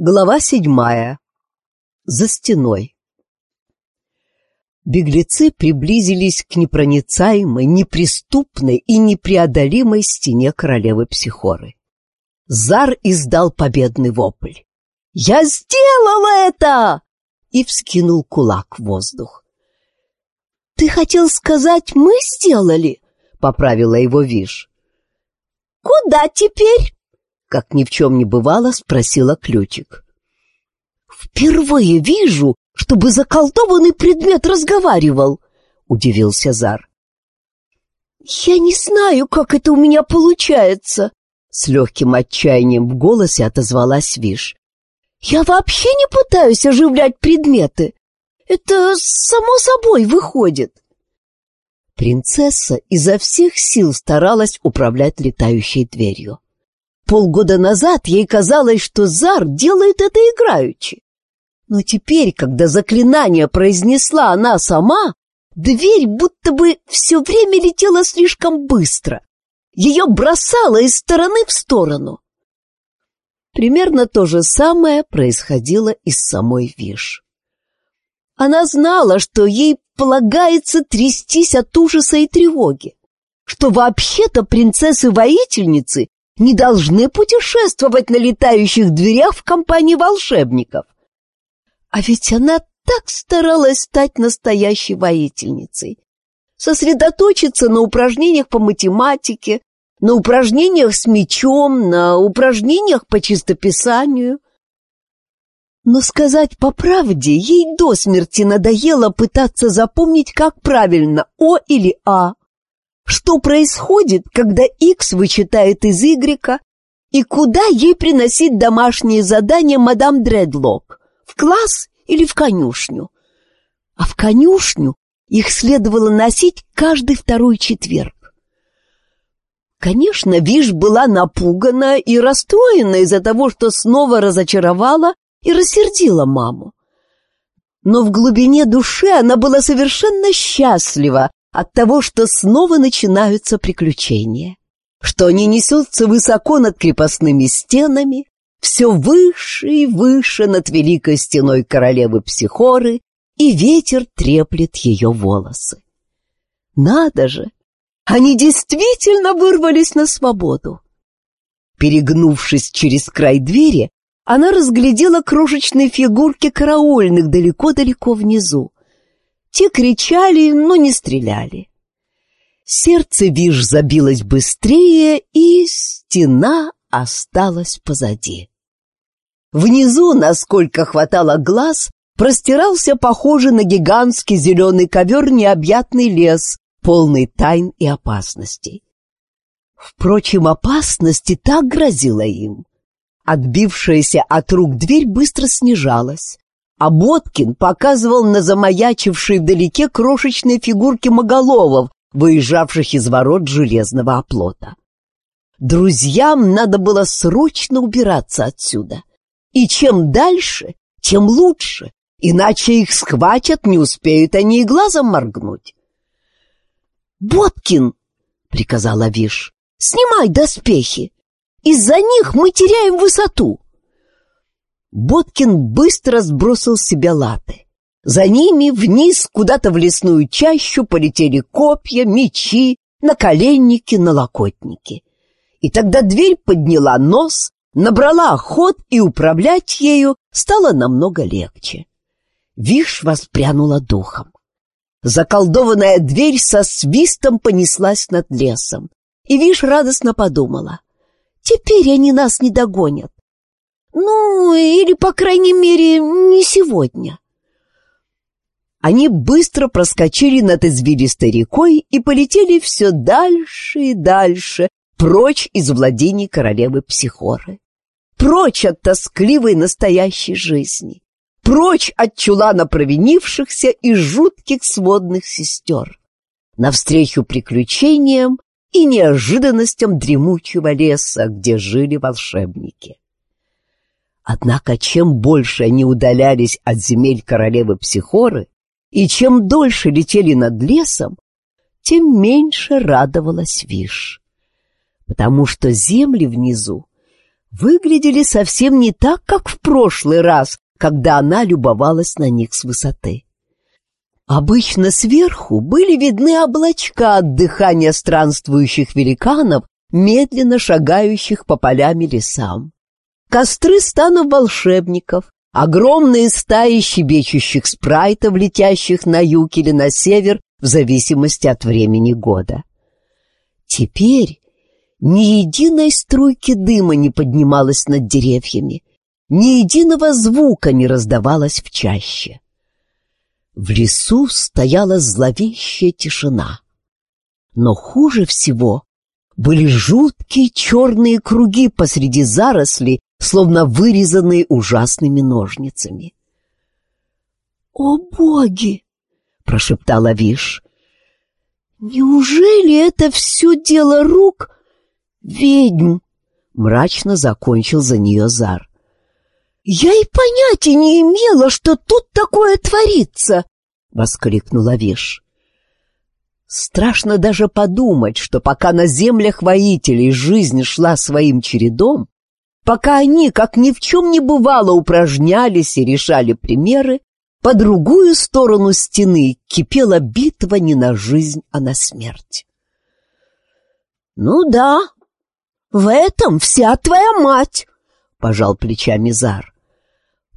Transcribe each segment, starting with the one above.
Глава седьмая. За стеной. Беглецы приблизились к непроницаемой, неприступной и непреодолимой стене королевы Психоры. Зар издал победный вопль. «Я сделал это!» и вскинул кулак в воздух. «Ты хотел сказать, мы сделали?» — поправила его Виш. «Куда теперь?» Как ни в чем не бывало, спросила Ключик. «Впервые вижу, чтобы заколдованный предмет разговаривал», — удивился Зар. «Я не знаю, как это у меня получается», — с легким отчаянием в голосе отозвалась Виш. «Я вообще не пытаюсь оживлять предметы. Это само собой выходит». Принцесса изо всех сил старалась управлять летающей дверью. Полгода назад ей казалось, что Зар делает это играючи. Но теперь, когда заклинание произнесла она сама, дверь будто бы все время летела слишком быстро. Ее бросало из стороны в сторону. Примерно то же самое происходило и с самой Виш. Она знала, что ей полагается трястись от ужаса и тревоги, что вообще-то принцессы-воительницы не должны путешествовать на летающих дверях в компании волшебников. А ведь она так старалась стать настоящей воительницей. Сосредоточиться на упражнениях по математике, на упражнениях с мечом, на упражнениях по чистописанию. Но сказать по правде, ей до смерти надоело пытаться запомнить, как правильно О или А, что происходит, когда X вычитает из Y, и куда ей приносить домашние задания мадам Дредлок, в класс или в конюшню. А в конюшню их следовало носить каждый второй четверг. Конечно, Виш была напугана и расстроена из-за того, что снова разочаровала и рассердила маму. Но в глубине души она была совершенно счастлива от того, что снова начинаются приключения, что они несутся высоко над крепостными стенами, все выше и выше над великой стеной королевы Психоры, и ветер треплет ее волосы. Надо же! Они действительно вырвались на свободу. Перегнувшись через край двери, она разглядела крошечные фигурки караульных далеко-далеко внизу. Те кричали, но не стреляли. Сердце Виш забилось быстрее, и стена осталась позади. Внизу, насколько хватало глаз, простирался похожий на гигантский зеленый ковер необъятный лес, полный тайн и опасностей. Впрочем, опасности так грозила им. Отбившаяся от рук дверь быстро снижалась а Боткин показывал на замаячившие вдалеке крошечные фигурки моголовов, выезжавших из ворот железного оплота. Друзьям надо было срочно убираться отсюда. И чем дальше, тем лучше, иначе их схватят, не успеют они и глазом моргнуть. «Боткин!» — приказала Виш. «Снимай доспехи! Из-за них мы теряем высоту!» Боткин быстро сбросил с себя латы. За ними вниз куда-то в лесную чащу полетели копья, мечи, наколенники, налокотники. И тогда дверь подняла нос, набрала ход, и управлять ею стало намного легче. Виш воспрянула духом. Заколдованная дверь со свистом понеслась над лесом. И Виш радостно подумала. «Теперь они нас не догонят. Ну, или, по крайней мере, не сегодня. Они быстро проскочили над извилистой рекой и полетели все дальше и дальше, прочь из владений королевы Психоры. Прочь от тоскливой настоящей жизни. Прочь от чулана провинившихся и жутких сводных сестер. Навстречу приключениям и неожиданностям дремучего леса, где жили волшебники. Однако чем больше они удалялись от земель королевы Психоры, и чем дольше летели над лесом, тем меньше радовалась Виш. Потому что земли внизу выглядели совсем не так, как в прошлый раз, когда она любовалась на них с высоты. Обычно сверху были видны облачка от дыхания странствующих великанов, медленно шагающих по полям и лесам. Костры станов волшебников, огромные стаи щебечущих спрайтов, летящих на юг или на север, в зависимости от времени года. Теперь ни единой струйки дыма не поднималась над деревьями, ни единого звука не раздавалось в чаще. В лесу стояла зловещая тишина. Но хуже всего были жуткие черные круги посреди зарослей, словно вырезанные ужасными ножницами. «О боги!» — прошептала Виш. «Неужели это все дело рук ведьм?» — мрачно закончил за нее Зар. «Я и понятия не имела, что тут такое творится!» — воскликнула Виш. Страшно даже подумать, что пока на землях воителей жизнь шла своим чередом, пока они, как ни в чем не бывало, упражнялись и решали примеры, по другую сторону стены кипела битва не на жизнь, а на смерть. «Ну да, в этом вся твоя мать!» — пожал плечами Зар.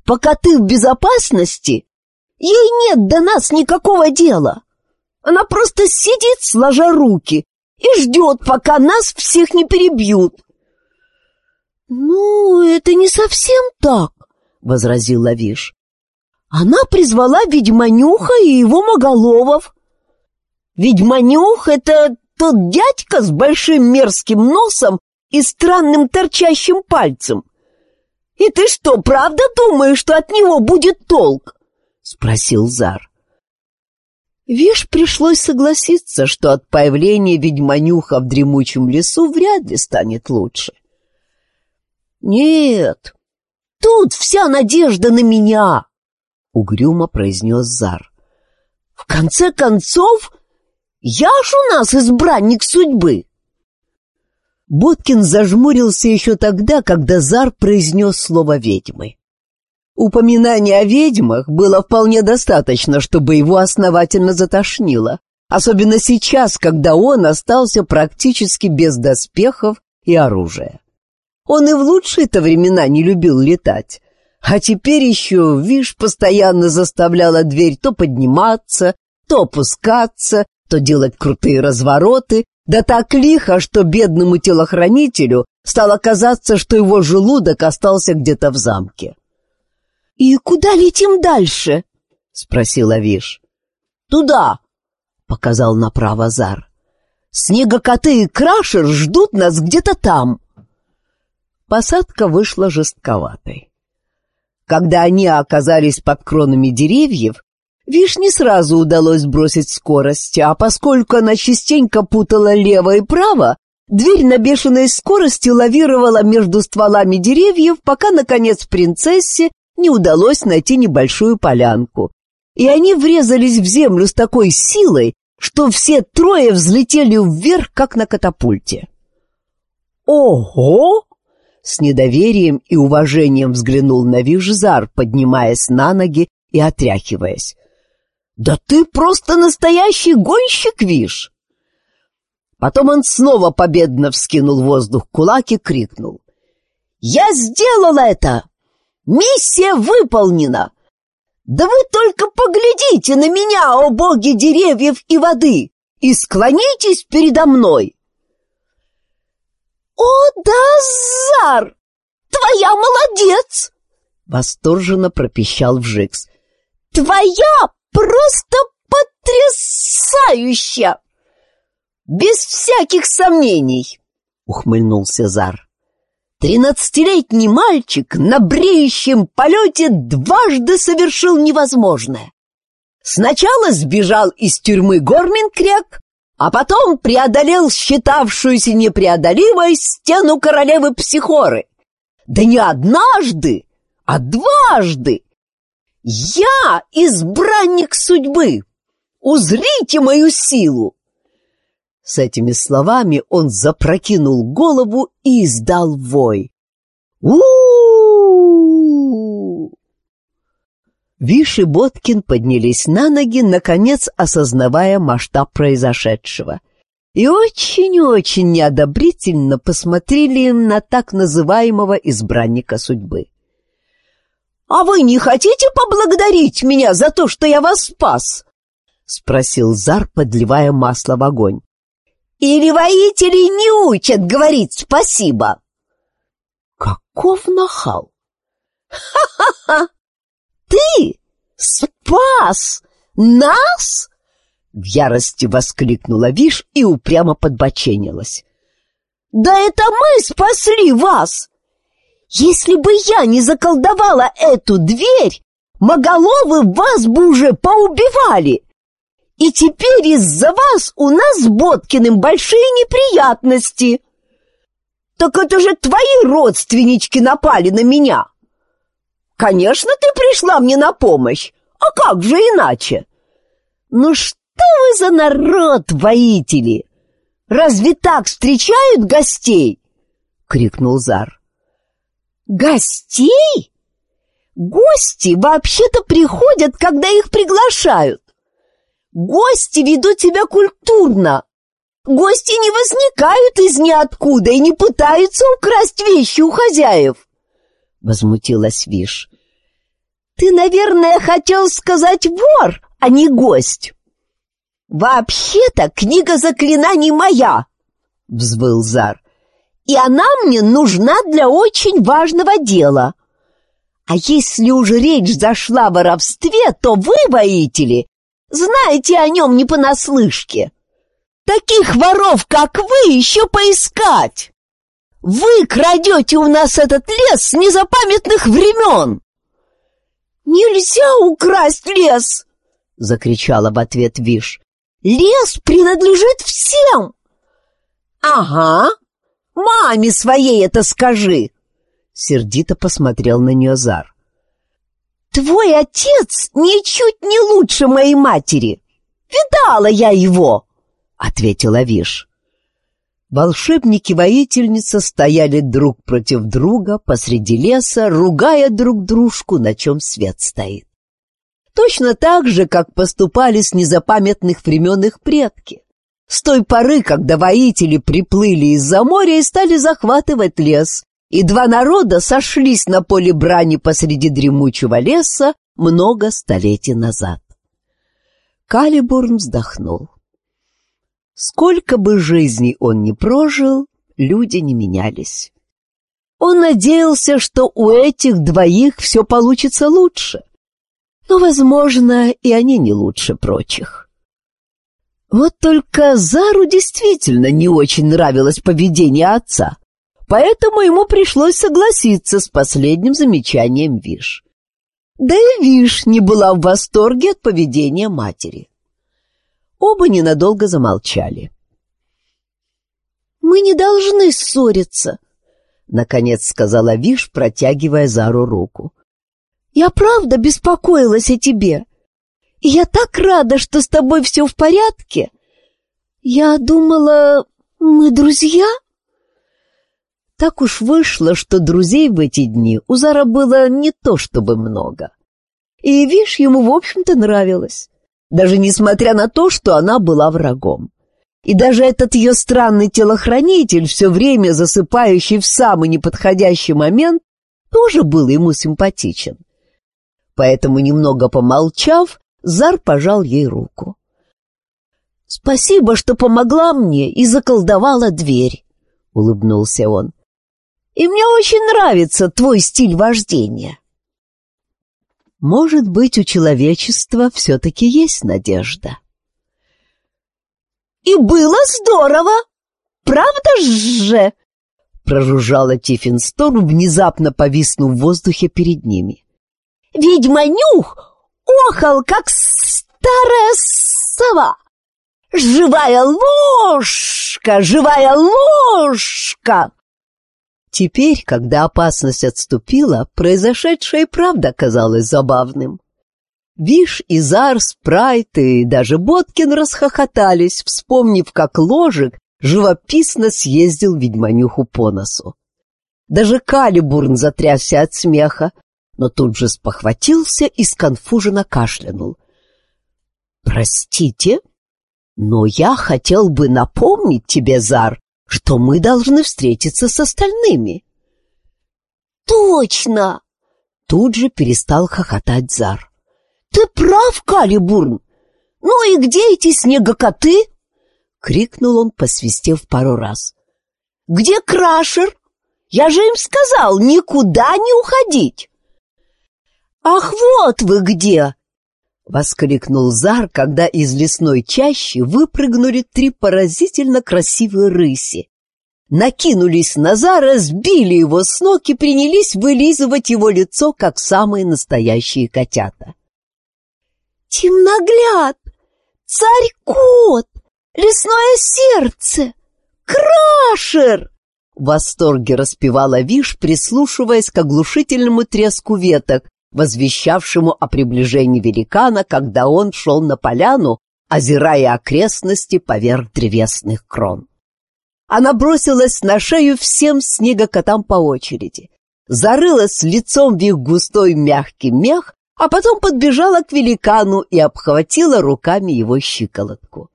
«Пока ты в безопасности, ей нет до нас никакого дела. Она просто сидит, сложа руки, и ждет, пока нас всех не перебьют. «Ну, это не совсем так», — возразил Лавиш. «Она призвала ведьманюха и его моголовов. Ведьманюх — это тот дядька с большим мерзким носом и странным торчащим пальцем. И ты что, правда думаешь, что от него будет толк?» — спросил Зар. Виш пришлось согласиться, что от появления ведьманюха в дремучем лесу вряд ли станет лучше. «Нет, тут вся надежда на меня!» — угрюмо произнес Зар. «В конце концов, я ж у нас избранник судьбы!» Боткин зажмурился еще тогда, когда Зар произнес слово «ведьмы». Упоминания о ведьмах было вполне достаточно, чтобы его основательно затошнило, особенно сейчас, когда он остался практически без доспехов и оружия. Он и в лучшие-то времена не любил летать, а теперь еще, вишь, постоянно заставляла дверь то подниматься, то опускаться, то делать крутые развороты, да так лихо, что бедному телохранителю стало казаться, что его желудок остался где-то в замке. «И куда летим дальше?» — спросила Виш. «Туда!» — показал направо Зар. «Снегокоты и Крашер ждут нас где-то там!» Посадка вышла жестковатой. Когда они оказались под кронами деревьев, Виш не сразу удалось сбросить скорость, а поскольку она частенько путала лево и право, дверь на бешеной скорости лавировала между стволами деревьев, пока, наконец, принцессе не удалось найти небольшую полянку. И они врезались в землю с такой силой, что все трое взлетели вверх, как на катапульте. «Ого!» — с недоверием и уважением взглянул на Вижзар, поднимаясь на ноги и отряхиваясь. «Да ты просто настоящий гонщик, Виш!» Потом он снова победно вскинул воздух кулак и крикнул. «Я сделал это! Миссия выполнена! Да вы только поглядите на меня, о боги деревьев и воды, и склонитесь передо мной!» «О, да, Зар! Твоя молодец!» Восторженно пропищал Вжикс. «Твоя просто потрясающая!» «Без всяких сомнений!» — ухмыльнулся Зар. Тринадцатилетний мальчик на бреющем полете дважды совершил невозможное. Сначала сбежал из тюрьмы Горминкрек, а потом преодолел считавшуюся непреодолимой стену королевы Психоры. Да не однажды, а дважды. Я избранник судьбы. Узрите мою силу. С этими словами он запрокинул голову и издал вой. у Виш и Боткин поднялись на ноги, наконец осознавая масштаб произошедшего, и очень-очень неодобрительно посмотрели на так называемого избранника судьбы. «А вы не хотите поблагодарить меня за то, что я вас спас?» — спросил Зар, подливая масло в огонь. «Или воители не учат говорить спасибо?» «Каков нахал!» «Ха-ха-ха! Ты спас нас?» В ярости воскликнула Виш и упрямо подбоченилась. «Да это мы спасли вас! Если бы я не заколдовала эту дверь, Моголовы вас бы уже поубивали! И теперь из-за вас у нас с Боткиным большие неприятности!» «Так это же твои родственнички напали на меня!» Конечно, ты пришла мне на помощь. А как же иначе? Ну что вы за народ, воители? Разве так встречают гостей? крикнул Зар. Гостей? Гости вообще-то приходят, когда их приглашают. Гости ведут себя культурно. Гости не возникают из ниоткуда и не пытаются украсть вещи у хозяев. Возмутилась Виш. Ты, наверное, хотел сказать вор, а не гость. Вообще-то книга заклинаний моя, взвыл Зар. И она мне нужна для очень важного дела. А если уже речь зашла о воровстве, то вы, воители, знаете о нем не понаслышке. Таких воров, как вы, еще поискать. Вы крадете у нас этот лес с незапамятных времен. «Нельзя украсть лес!» — закричала в ответ Виш. «Лес принадлежит всем!» «Ага, маме своей это скажи!» Сердито посмотрел на нее Зар. «Твой отец ничуть не лучше моей матери! Видала я его!» — ответила Виш. Волшебники-воительница стояли друг против друга посреди леса, ругая друг дружку, на чем свет стоит. Точно так же, как поступали с незапамятных времен их предки. С той поры, когда воители приплыли из-за моря и стали захватывать лес, и два народа сошлись на поле брани посреди дремучего леса много столетий назад. Калибурн вздохнул. Сколько бы жизней он ни прожил, люди не менялись. Он надеялся, что у этих двоих все получится лучше. Но, возможно, и они не лучше прочих. Вот только Зару действительно не очень нравилось поведение отца, поэтому ему пришлось согласиться с последним замечанием Виш. Да и Виш не была в восторге от поведения матери. Оба ненадолго замолчали. «Мы не должны ссориться», — наконец сказала Виш, протягивая Зару руку. «Я правда беспокоилась о тебе, и я так рада, что с тобой все в порядке. Я думала, мы друзья?» Так уж вышло, что друзей в эти дни у Зара было не то чтобы много. И Виш ему, в общем-то, нравилось даже несмотря на то, что она была врагом. И даже этот ее странный телохранитель, все время засыпающий в самый неподходящий момент, тоже был ему симпатичен. Поэтому, немного помолчав, Зар пожал ей руку. «Спасибо, что помогла мне и заколдовала дверь», — улыбнулся он. «И мне очень нравится твой стиль вождения». Может быть, у человечества все-таки есть надежда. «И было здорово! Правда же?» Прожужжала Тиффинсторм, внезапно повиснув в воздухе перед ними. «Ведьманюх охал, как старая сова! Живая ложка! Живая ложка!» Теперь, когда опасность отступила, произошедшее правда казалось забавным. Виш, Изар, Спрайт и даже Боткин расхохотались, вспомнив, как ложек живописно съездил ведьманюху по носу. Даже Калибурн затрясся от смеха, но тут же спохватился и сконфуженно кашлянул. «Простите, но я хотел бы напомнить тебе, Зар, что мы должны встретиться с остальными». «Точно!» Тут же перестал хохотать Зар. «Ты прав, Калибурн! Ну и где эти снегокоты?» Крикнул он, посвистев пару раз. «Где Крашер? Я же им сказал, никуда не уходить!» «Ах, вот вы где!» — воскликнул Зар, когда из лесной чащи выпрыгнули три поразительно красивые рыси. Накинулись на Зара, сбили его с ног и принялись вылизывать его лицо, как самые настоящие котята. «Темногляд! Царь-кот! Лесное сердце! Крашер!» В восторге распевала Виш, прислушиваясь к оглушительному треску веток, возвещавшему о приближении великана, когда он шел на поляну, озирая окрестности поверх древесных крон. Она бросилась на шею всем снегокотам по очереди, зарылась лицом в их густой мягкий мех, а потом подбежала к великану и обхватила руками его щиколотку.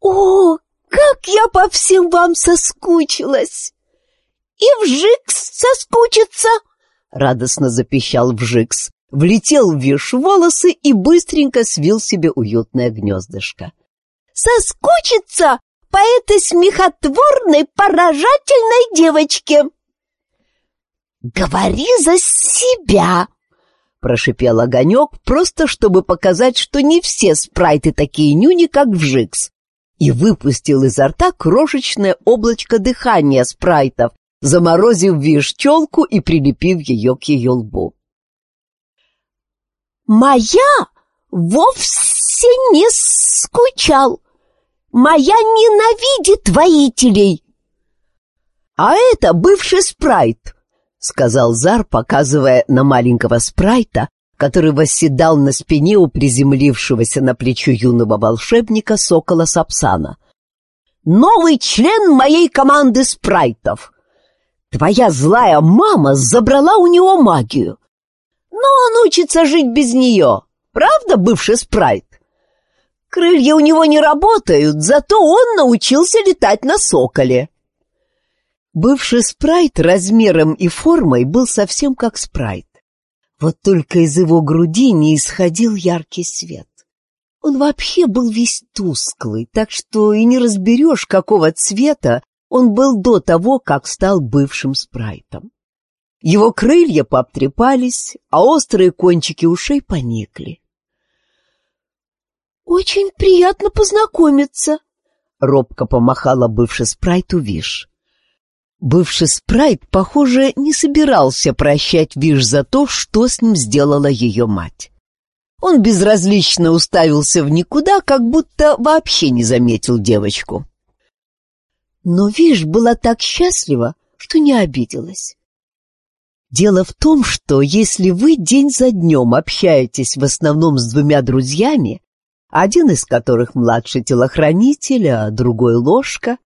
«О, как я по всем вам соскучилась! И вжикс соскучится!» Радостно запищал Вжикс, влетел в виш волосы и быстренько свил себе уютное гнездышко. «Соскучится по этой смехотворной, поражательной девочке!» «Говори за себя!» — прошипел огонек, просто чтобы показать, что не все спрайты такие нюни, как Вжикс, и выпустил изо рта крошечное облачко дыхания спрайтов, заморозив виш челку и прилепив ее к ее лбу. «Моя вовсе не скучал. Моя ненавидит воителей!» «А это бывший спрайт», — сказал Зар, показывая на маленького спрайта, который восседал на спине у приземлившегося на плечо юного волшебника сокола Сапсана. «Новый член моей команды спрайтов. Твоя злая мама забрала у него магию. Но он учится жить без нее. Правда, бывший спрайт? Крылья у него не работают, зато он научился летать на соколе. Бывший спрайт размером и формой был совсем как спрайт. Вот только из его груди не исходил яркий свет. Он вообще был весь тусклый, так что и не разберешь, какого цвета он был до того, как стал бывшим спрайтом. Его крылья пообтрепались, а острые кончики ушей поникли. «Очень приятно познакомиться», — робко помахала бывший спрайту Виш. Бывший спрайт, похоже, не собирался прощать Виш за то, что с ним сделала ее мать. Он безразлично уставился в никуда, как будто вообще не заметил девочку. Но Виш была так счастлива, что не обиделась. Дело в том, что если вы день за днем общаетесь в основном с двумя друзьями, один из которых младший телохранитель, а другой ложка,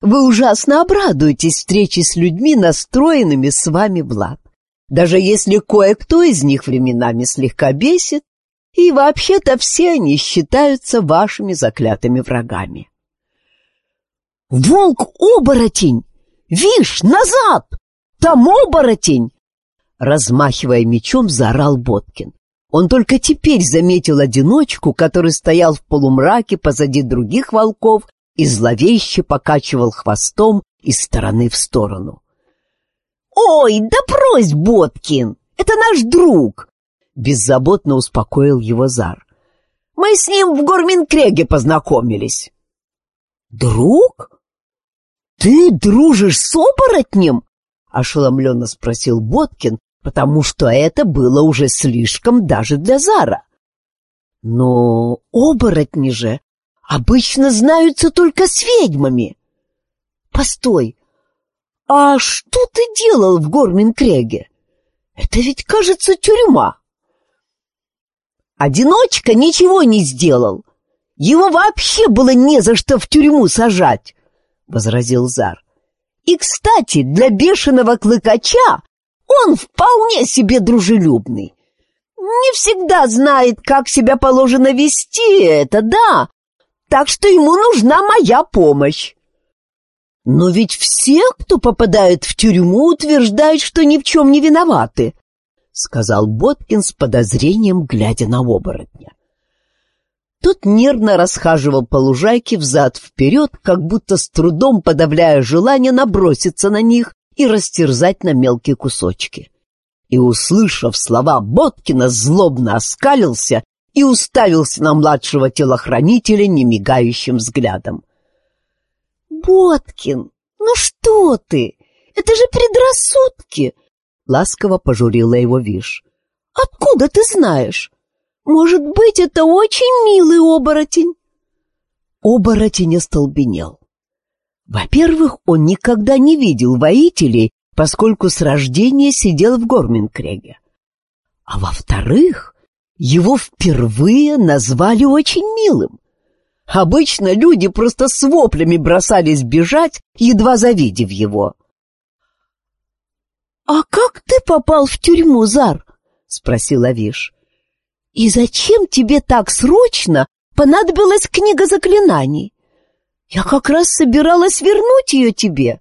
вы ужасно обрадуетесь встрече с людьми, настроенными с вами в лад. Даже если кое-кто из них временами слегка бесит, и вообще-то все они считаются вашими заклятыми врагами. «Волк-оборотень! Вишь, назад! Там оборотень!» Размахивая мечом, заорал Боткин. Он только теперь заметил одиночку, который стоял в полумраке позади других волков и зловеще покачивал хвостом из стороны в сторону. «Ой, да брось, Боткин! Это наш друг!» Беззаботно успокоил его Зар. «Мы с ним в Горминкреге познакомились». «Друг?» «Ты дружишь с оборотнем?» — ошеломленно спросил Боткин, потому что это было уже слишком даже для Зара. «Но оборотни же обычно знаются только с ведьмами». «Постой, а что ты делал в Горминкреге? Это ведь, кажется, тюрьма». «Одиночка ничего не сделал. Его вообще было не за что в тюрьму сажать. — возразил Зар. И, кстати, для бешеного клыкача он вполне себе дружелюбный. Не всегда знает, как себя положено вести, это да, так что ему нужна моя помощь. Но ведь все, кто попадает в тюрьму, утверждают, что ни в чем не виноваты, сказал Боткин с подозрением, глядя на оборотня. Тот нервно расхаживал по лужайке взад-вперед, как будто с трудом подавляя желание наброситься на них и растерзать на мелкие кусочки. И, услышав слова Боткина, злобно оскалился и уставился на младшего телохранителя немигающим взглядом. «Боткин, ну что ты? Это же предрассудки!» Ласково пожурила его Виш. «Откуда ты знаешь? Может быть, это очень милый оборотень?» Оборотень остолбенел. Во-первых, он никогда не видел воителей, поскольку с рождения сидел в Горминкреге. А во-вторых, его впервые назвали очень милым. Обычно люди просто с воплями бросались бежать, едва завидев его. «А как ты попал в тюрьму, Зар?» — спросила Виш. «И зачем тебе так срочно понадобилась книга заклинаний? Я как раз собиралась вернуть ее тебе.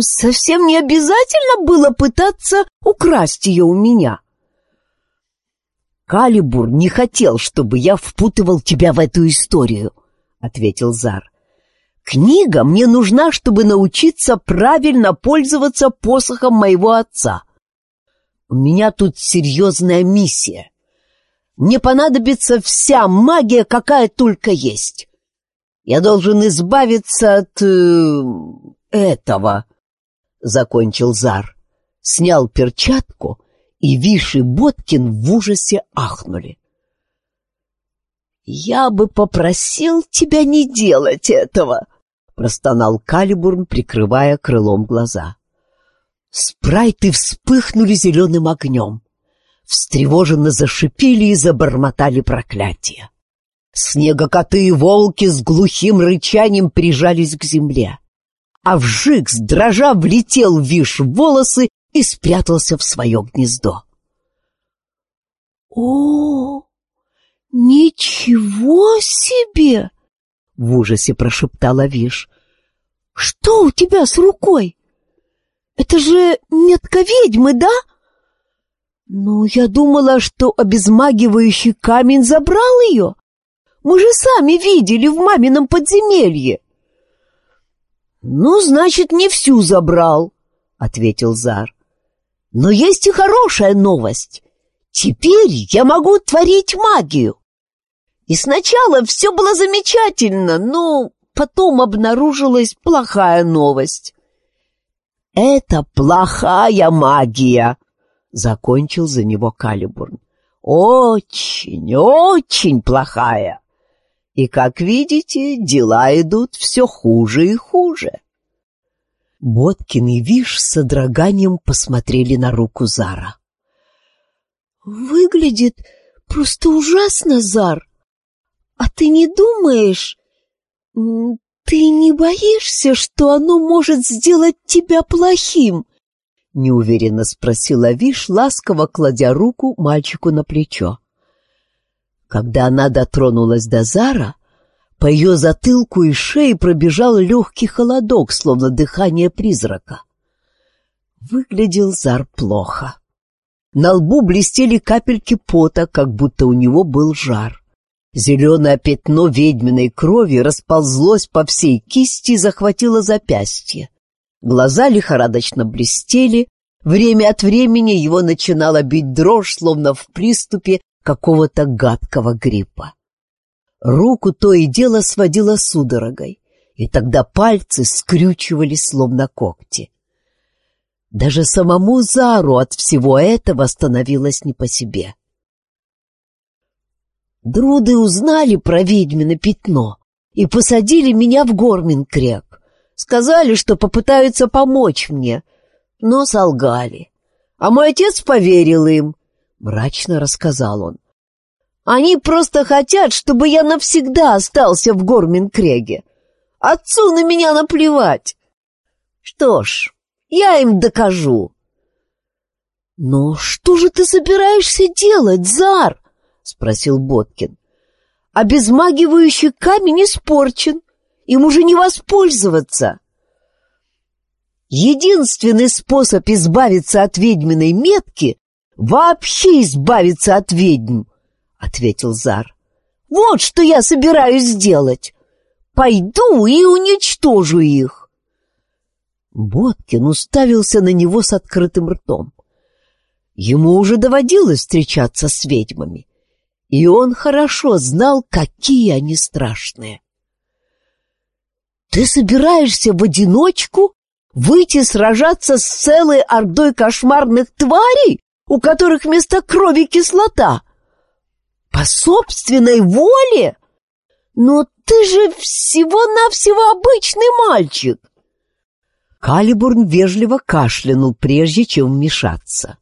Совсем не обязательно было пытаться украсть ее у меня». Калибур не хотел, чтобы я впутывал тебя в эту историю, — ответил Зар. Книга мне нужна, чтобы научиться правильно пользоваться посохом моего отца. У меня тут серьезная миссия. Мне понадобится вся магия, какая только есть. Я должен избавиться от... Э, этого, — закончил Зар. Снял перчатку и Виш и Боткин в ужасе ахнули. «Я бы попросил тебя не делать этого!» — простонал Калибурн, прикрывая крылом глаза. Спрайты вспыхнули зеленым огнем. Встревоженно зашипели и забормотали проклятия. Снегокоты и волки с глухим рычанием прижались к земле. А вжик, дрожа, влетел Виш волосы и спрятался в свое гнездо. «О, ничего себе!» — в ужасе прошептала Виш. «Что у тебя с рукой? Это же метка ведьмы, да?» «Ну, я думала, что обезмагивающий камень забрал ее. Мы же сами видели в мамином подземелье». «Ну, значит, не всю забрал», — ответил Зар. Но есть и хорошая новость. Теперь я могу творить магию. И сначала все было замечательно, но потом обнаружилась плохая новость. «Это плохая магия», — закончил за него Калибурн. «Очень, очень плохая. И, как видите, дела идут все хуже и хуже». Боткин и Виш с содроганием посмотрели на руку Зара. «Выглядит просто ужасно, Зар. А ты не думаешь, ты не боишься, что оно может сделать тебя плохим?» Неуверенно спросила Виш, ласково кладя руку мальчику на плечо. Когда она дотронулась до Зара, по ее затылку и шее пробежал легкий холодок, словно дыхание призрака. Выглядел Зар плохо. На лбу блестели капельки пота, как будто у него был жар. Зеленое пятно ведьминой крови расползлось по всей кисти и захватило запястье. Глаза лихорадочно блестели, время от времени его начинала бить дрожь, словно в приступе какого-то гадкого гриппа. Руку то и дело сводило судорогой, и тогда пальцы скрючивались, словно когти. Даже самому Зару от всего этого становилось не по себе. Друды узнали про ведьмино пятно и посадили меня в Горминкрек. Сказали, что попытаются помочь мне, но солгали. А мой отец поверил им, — мрачно рассказал он. Они просто хотят, чтобы я навсегда остался в Горминкреге. Отцу на меня наплевать. Что ж, я им докажу. «Но что же ты собираешься делать, Зар?» — спросил Боткин. «Обезмагивающий камень испорчен, им уже не воспользоваться». Единственный способ избавиться от ведьминой метки — вообще избавиться от ведьм, — ответил Зар. Вот что я собираюсь сделать. Пойду и уничтожу их. Боткин уставился на него с открытым ртом. Ему уже доводилось встречаться с ведьмами, и он хорошо знал, какие они страшные. «Ты собираешься в одиночку выйти сражаться с целой ордой кошмарных тварей, у которых вместо крови кислота?» По собственной воле? Но ты же всего-навсего обычный мальчик. Калибурн вежливо кашлянул, прежде чем вмешаться.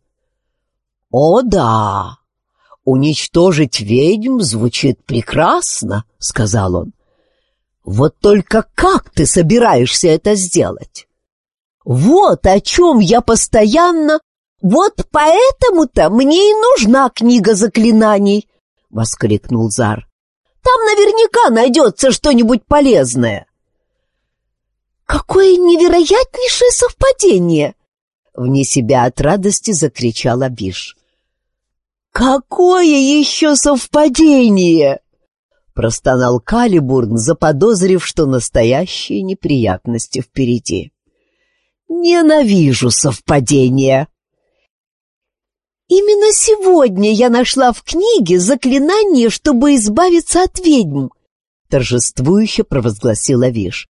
«О да! Уничтожить ведьм звучит прекрасно», — сказал он. «Вот только как ты собираешься это сделать? Вот о чем я постоянно... Вот поэтому-то мне и нужна книга заклинаний, — воскликнул Зар. «Там наверняка найдется что-нибудь полезное!» «Какое невероятнейшее совпадение!» Вне себя от радости закричала Биш. «Какое еще совпадение?» Простонал Калибурн, заподозрив, что настоящие неприятности впереди. «Ненавижу совпадения!» Именно сегодня я нашла в книге заклинание, чтобы избавиться от ведьм, торжествующе провозгласила Виш.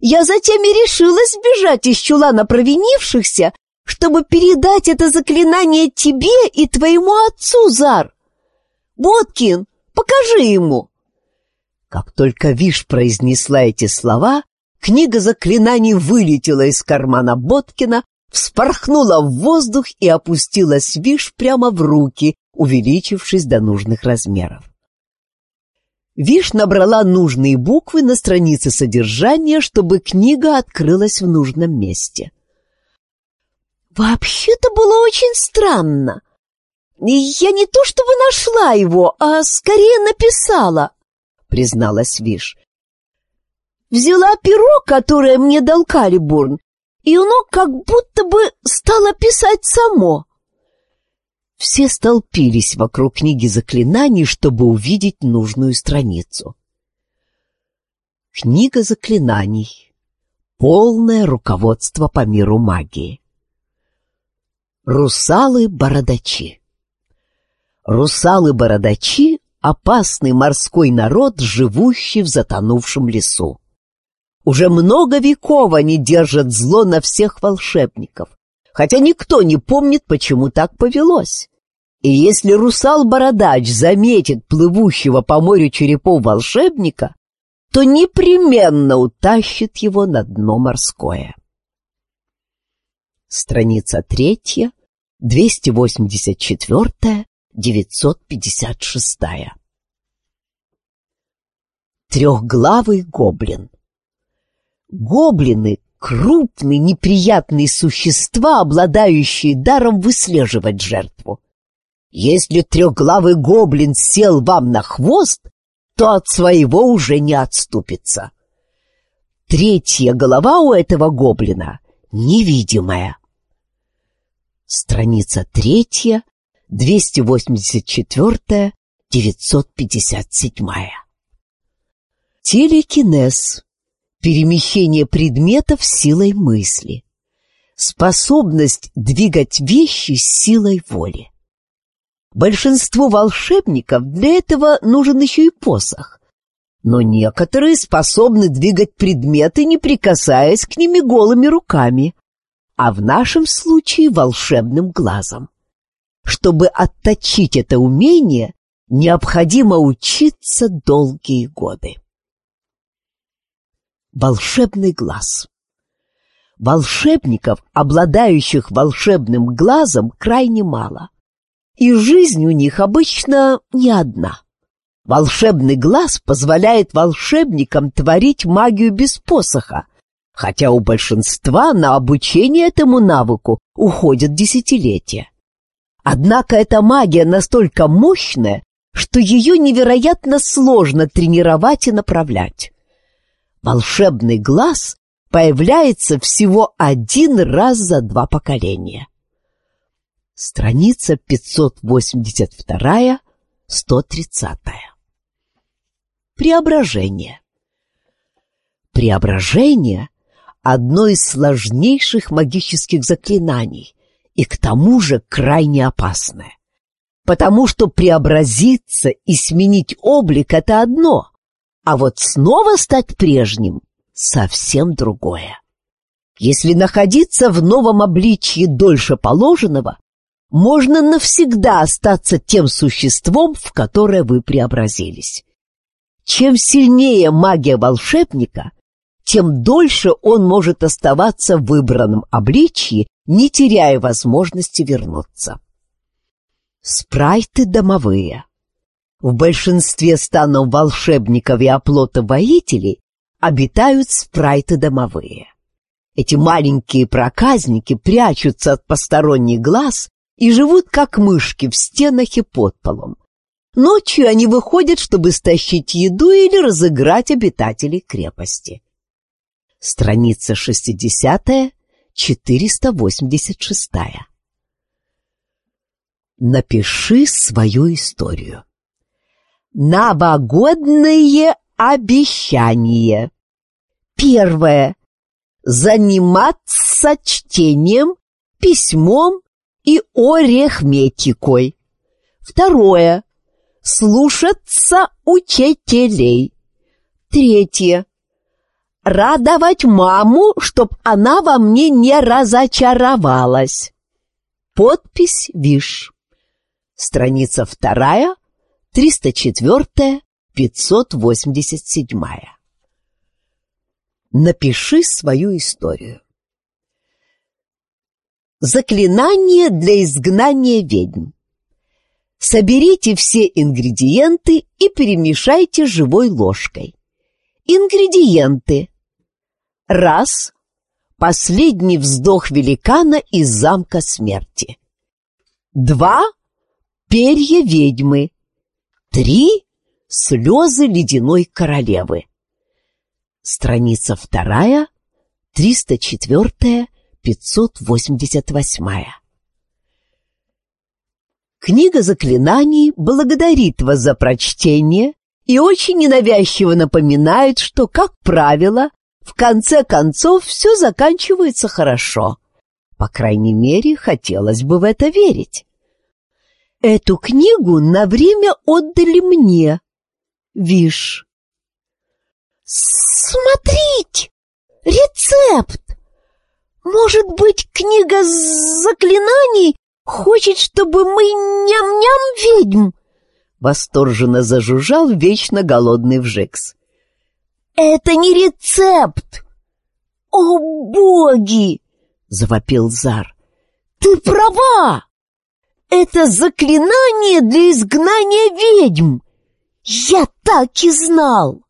Я затем и решилась сбежать из чулана провинившихся, чтобы передать это заклинание тебе и твоему отцу, Зар. Боткин, покажи ему. Как только Виш произнесла эти слова, книга заклинаний вылетела из кармана Боткина, вспорхнула в воздух и опустилась Виш прямо в руки, увеличившись до нужных размеров. Виш набрала нужные буквы на странице содержания, чтобы книга открылась в нужном месте. «Вообще-то было очень странно. Я не то чтобы нашла его, а скорее написала», — призналась Виш. «Взяла перо, которое мне дал Калибурн, и оно как будто бы стало писать само. Все столпились вокруг книги заклинаний, чтобы увидеть нужную страницу. Книга заклинаний. Полное руководство по миру магии. Русалы-бородачи. Русалы-бородачи — опасный морской народ, живущий в затонувшем лесу. Уже много веков они держат зло на всех волшебников, хотя никто не помнит, почему так повелось. И если русал-бородач заметит плывущего по морю черепов волшебника, то непременно утащит его на дно морское. Страница третья, 284, 956. Трехглавый гоблин Гоблины — крупные неприятные существа, обладающие даром выслеживать жертву. Если трехглавый гоблин сел вам на хвост, то от своего уже не отступится. Третья голова у этого гоблина невидимая. Страница третья, 284, 957. Телекинез перемещение предметов силой мысли, способность двигать вещи силой воли. Большинству волшебников для этого нужен еще и посох, но некоторые способны двигать предметы, не прикасаясь к ними голыми руками, а в нашем случае волшебным глазом. Чтобы отточить это умение, необходимо учиться долгие годы волшебный глаз. Волшебников, обладающих волшебным глазом, крайне мало. И жизнь у них обычно не одна. Волшебный глаз позволяет волшебникам творить магию без посоха, хотя у большинства на обучение этому навыку уходят десятилетия. Однако эта магия настолько мощная, что ее невероятно сложно тренировать и направлять. Волшебный глаз появляется всего один раз за два поколения. Страница 582, 130. Преображение. Преображение — одно из сложнейших магических заклинаний и к тому же крайне опасное. Потому что преобразиться и сменить облик — это одно, а вот снова стать прежним — совсем другое. Если находиться в новом обличье дольше положенного, можно навсегда остаться тем существом, в которое вы преобразились. Чем сильнее магия волшебника, тем дольше он может оставаться в выбранном обличье, не теряя возможности вернуться. Спрайты домовые. В большинстве станов волшебников и оплотов воителей обитают спрайты домовые. Эти маленькие проказники прячутся от посторонних глаз и живут как мышки в стенах и под полом. Ночью они выходят, чтобы стащить еду или разыграть обитателей крепости. Страница 60 486 Напиши свою историю. Новогодные обещания. Первое. Заниматься чтением, письмом и орехметикой. Второе. Слушаться учителей. Третье. Радовать маму, чтоб она во мне не разочаровалась. Подпись Виш. Страница вторая, 304, 587. Напиши свою историю. Заклинание для изгнания ведьм. Соберите все ингредиенты и перемешайте живой ложкой. Ингредиенты. Раз. Последний вздох великана из замка смерти. Два. Перья ведьмы. Три. Слезы ледяной королевы. Страница вторая, 304 588. Книга заклинаний благодарит вас за прочтение и очень ненавязчиво напоминает, что, как правило, в конце концов все заканчивается хорошо. По крайней мере, хотелось бы в это верить. Эту книгу на время отдали мне. Виш. Смотрите! Рецепт! Может быть, книга заклинаний хочет, чтобы мы ням-ням ведьм? Восторженно зажужжал вечно голодный Вжикс. Это не рецепт! О, боги! Завопил Зар. Ты права! Это заклинание для изгнания ведьм! Я так и знал!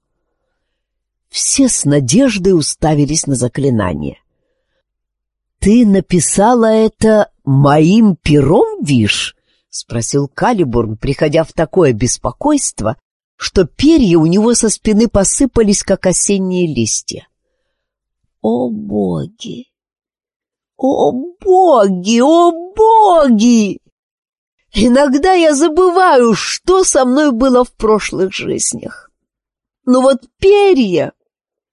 Все с надеждой уставились на заклинание. «Ты написала это моим пером, Виш?» — спросил Калибурн, приходя в такое беспокойство, что перья у него со спины посыпались, как осенние листья. «О, боги! О, боги! О, боги!» Иногда я забываю, что со мной было в прошлых жизнях. Но вот перья,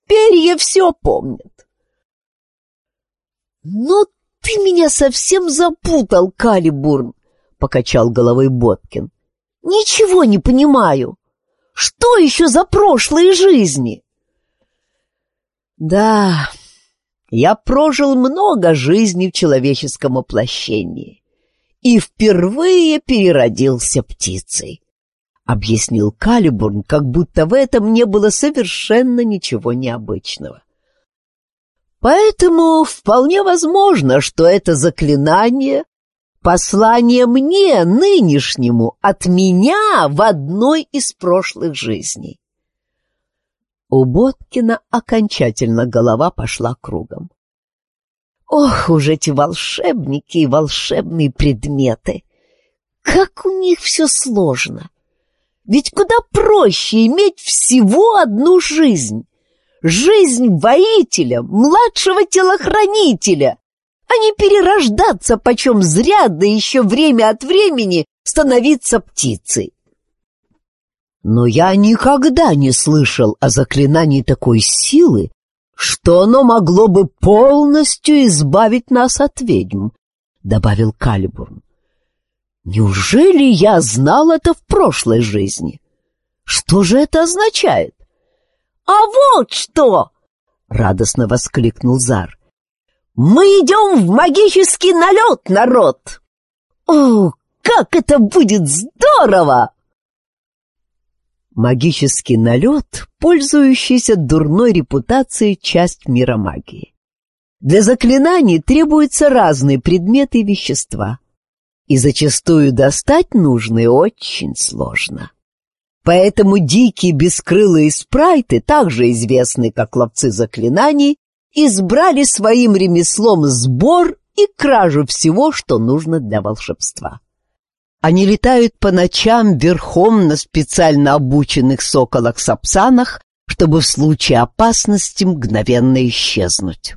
перья все помнят. «Но ты меня совсем запутал, Калибурн!» — покачал головой Боткин. «Ничего не понимаю. Что еще за прошлые жизни?» «Да, я прожил много жизней в человеческом воплощении и впервые переродился птицей», — объяснил Калибурн, как будто в этом не было совершенно ничего необычного. Поэтому вполне возможно, что это заклинание — послание мне, нынешнему, от меня в одной из прошлых жизней. У Боткина окончательно голова пошла кругом. Ох уж эти волшебники и волшебные предметы! Как у них все сложно! Ведь куда проще иметь всего одну жизнь. Жизнь воителя, младшего телохранителя, а не перерождаться почем зря, да еще время от времени становиться птицей. Но я никогда не слышал о заклинании такой силы, что оно могло бы полностью избавить нас от ведьм, — добавил Калибурн. Неужели я знал это в прошлой жизни? Что же это означает? — А вот что! — радостно воскликнул Зар. — Мы идем в магический налет, народ! О, как это будет здорово! Магический налет, пользующийся дурной репутацией часть мира магии. Для заклинаний требуются разные предметы и вещества и зачастую достать нужные очень сложно. Поэтому дикие бескрылые спрайты, также известные как ловцы заклинаний, избрали своим ремеслом сбор и кражу всего, что нужно для волшебства. Они летают по ночам верхом на специально обученных соколах-сапсанах, чтобы в случае опасности мгновенно исчезнуть.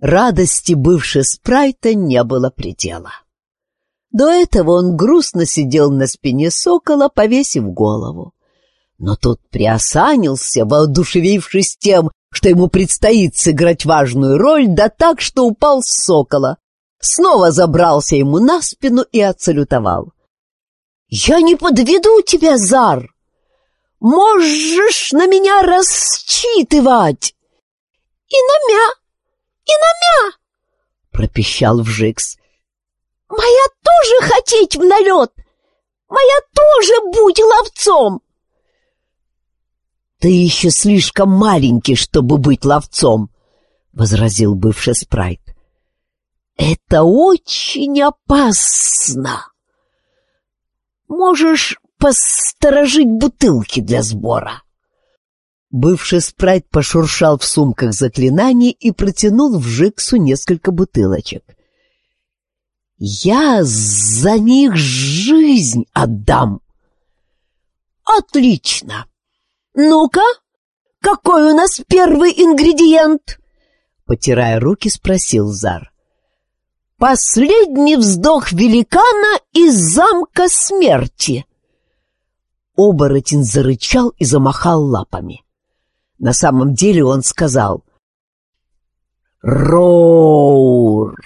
Радости бывшей спрайта не было предела. До этого он грустно сидел на спине сокола, повесив голову. Но тот приосанился, воодушевившись тем, что ему предстоит сыграть важную роль, да так, что упал с сокола. Снова забрался ему на спину и отсалютовал. «Я не подведу тебя, Зар! Можешь на меня рассчитывать!» «И на мя! И на мя!» — пропищал Вжикс. «Моя тоже хотеть в налет! Моя тоже будь ловцом!» «Ты еще слишком маленький, чтобы быть ловцом», — возразил бывший спрайт. «Это очень опасно. Можешь посторожить бутылки для сбора». Бывший спрайт пошуршал в сумках заклинаний и протянул в Жиксу несколько бутылочек. Я за них жизнь отдам. Отлично. Ну-ка, какой у нас первый ингредиент? Потирая руки, спросил Зар. Последний вздох великана из замка смерти. Оборотень зарычал и замахал лапами. На самом деле он сказал «Роур!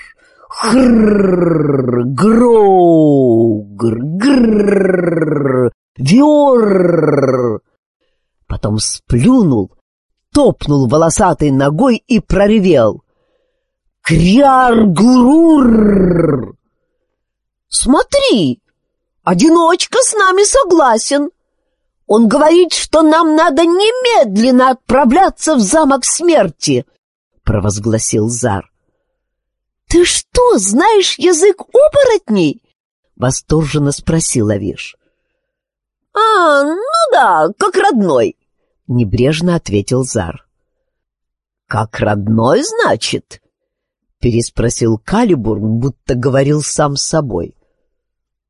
Хрррр, гроугр, грррр, виор. Потом сплюнул, топнул волосатой ногой и проревел. Кряр-гурур! Смотри, одиночка с нами согласен. Он говорит, что нам надо немедленно отправляться в замок смерти, провозгласил Зар. «Ты что, знаешь язык оборотней?» — восторженно спросила Виш. «А, ну да, как родной», — небрежно ответил Зар. «Как родной, значит?» — переспросил Калибурн, будто говорил сам с собой.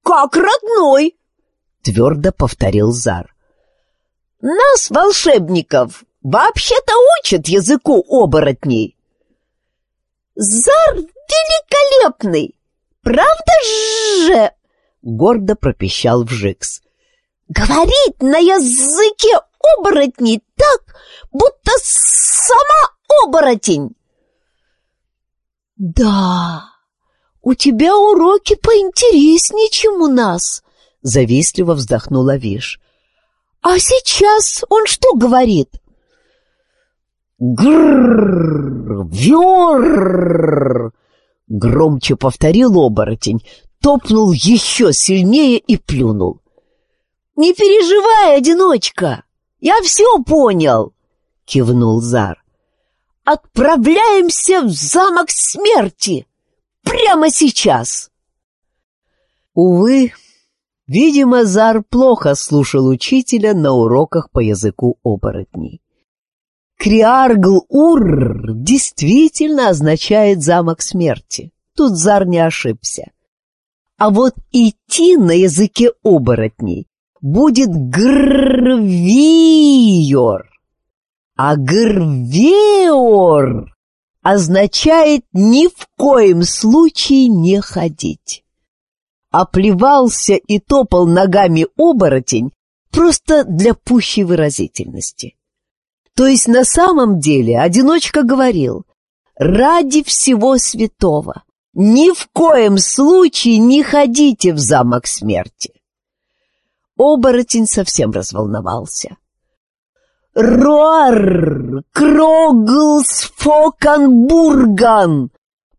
«Как родной!» — твердо повторил Зар. «Нас, волшебников, вообще-то учат языку оборотней!» «Зар великолепный! Правда же?» — гордо пропищал Вжикс. «Говорит на языке оборотней так, будто сама оборотень!» «Да, у тебя уроки поинтереснее, чем у нас», — завистливо вздохнула Виш. «А сейчас он что говорит?» «Грррр! Вёрррр!» Громче повторил оборотень, топнул еще сильнее и плюнул. «Не переживай, одиночка! Я все понял!» — кивнул Зар. «Отправляемся в замок смерти! Прямо сейчас!» Увы, Видимо, Зар плохо слушал учителя на уроках по языку оборотней. Криаргл-Ур действительно означает «замок смерти». Тут Зар не ошибся. А вот идти на языке оборотней будет грвиор. А грвиор означает ни в коем случае не ходить. Оплевался и топал ногами оборотень просто для пущей выразительности. То есть на самом деле одиночка говорил «Ради всего святого, ни в коем случае не ходите в замок смерти». Оборотень совсем разволновался. «Руар! Кроглс Фоканбурган!»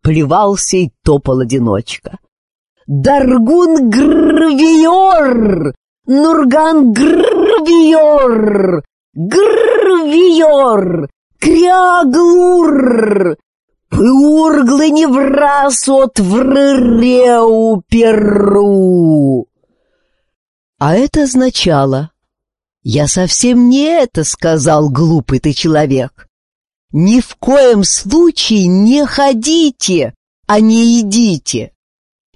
Плевался и топал одиночка. «Даргун Грвиор! Нурган Грвиор! Грвиор! Кряглур! Пурглы не враз от вреу перу!» А это означало, «Я совсем не это сказал, глупый ты человек. Ни в коем случае не ходите, а не идите.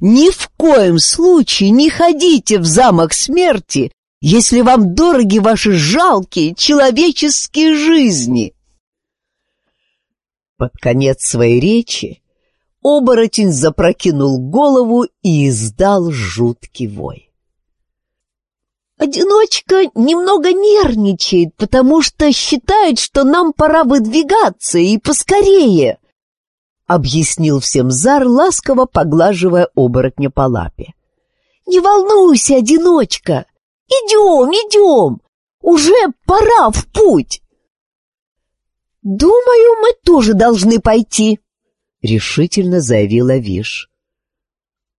Ни в коем случае не ходите в замок смерти, если вам дороги ваши жалкие человеческие жизни. Под конец своей речи оборотень запрокинул голову и издал жуткий вой. «Одиночка немного нервничает, потому что считает, что нам пора выдвигаться и поскорее», — объяснил всем Зар, ласково поглаживая оборотня по лапе. «Не волнуйся, одиночка, Идем, идем! Уже пора в путь!» «Думаю, мы тоже должны пойти», — решительно заявила Виш.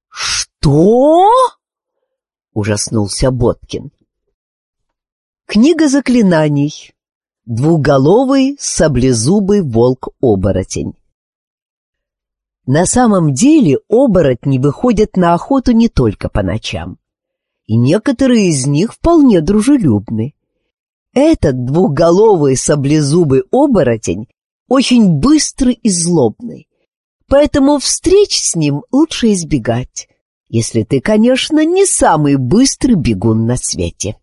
«Что?» — ужаснулся Боткин. Книга заклинаний. Двуголовый саблезубый волк-оборотень. На самом деле оборотни выходят на охоту не только по ночам и некоторые из них вполне дружелюбны. Этот двухголовый саблезубый оборотень очень быстрый и злобный, поэтому встреч с ним лучше избегать, если ты, конечно, не самый быстрый бегун на свете.